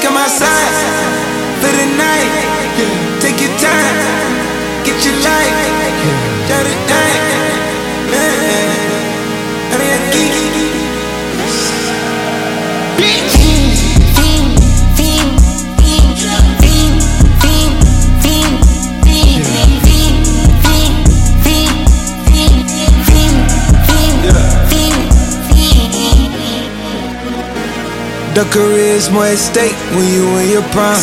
Come outside for the night. The career's more at stake when you in your prime.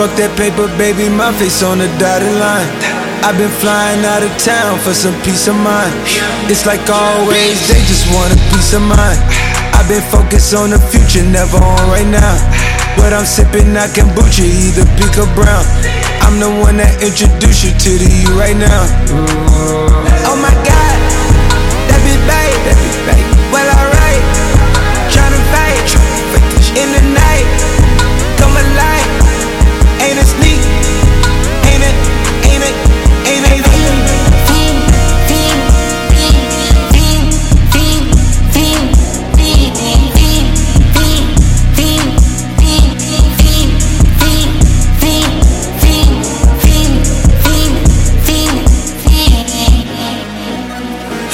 Fuck that paper, baby, my face on the dotted line. I've been flying out of town for some peace of mind. It's like always, they just want a peace of mind. I've been focused on the future, never on right now. What I'm sipping, I kombucha, either pink or brown. I'm the one that introduced you to the you right now.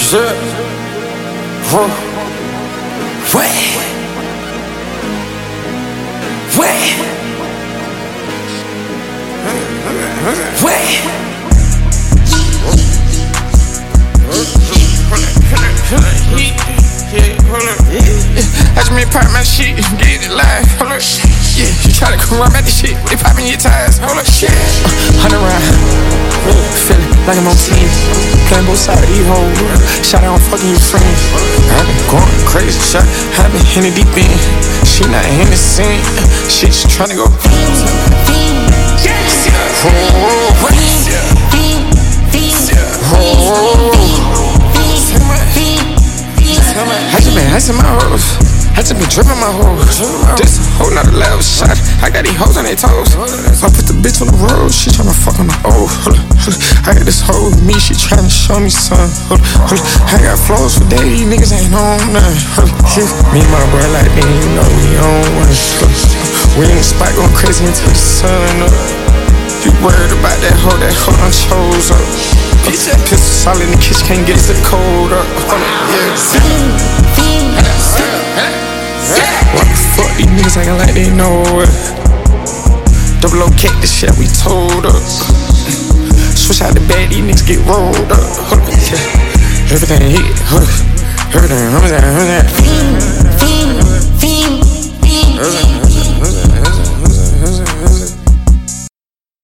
Shit. Whoa. Wait. Wait. Wait. I just been pop my shit, get it live. Hold up. Yeah, you try to come around back the shit. They popping your tires. Hold up. Shit. Uh, Hundred round. Feeling like I'm on team. Playing both sides of these hoes. Shot out, I'm fucking your friends. i been going crazy. Shot, i been in the deep end. She not in the scene. She just tryna go. Oh, oh, oh. I just been icing my hoes. I just been dripping my hoes. This a whole nother level shot. I got these hoes on their toes. I put the bitch on the road. She tryna fuck on my old. Hold up, hold up. I got this hoe with me. She tryna show me some. Hold up, hold up. I got flows for days. Niggas ain't on up. Me and my bro like me. You know we on one. We in the spot going crazy until the sun up. You worried about that hoe? That hoe done chose up. Pistol solid in the kitchen, can't get the cold up, yeah. Fuck these niggas acting like they know it? Double O kick the shit we told us. Switch out the bed, these niggas get rolled up. Everything hit. Everything, everything, everything.